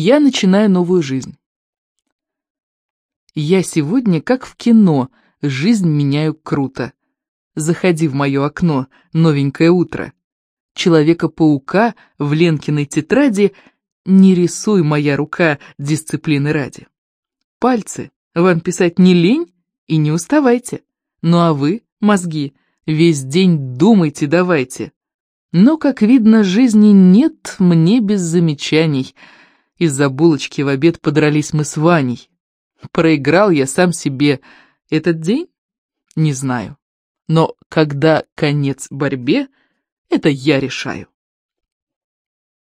Я начинаю новую жизнь. Я сегодня, как в кино, жизнь меняю круто. Заходи в мое окно, новенькое утро. Человека-паука в Ленкиной тетради не рисуй, моя рука, дисциплины ради. Пальцы, вам писать не лень и не уставайте. Ну а вы, мозги, весь день думайте давайте. Но, как видно, жизни нет мне без замечаний. Из-за булочки в обед подрались мы с Ваней. Проиграл я сам себе этот день? Не знаю. Но когда конец борьбе, это я решаю.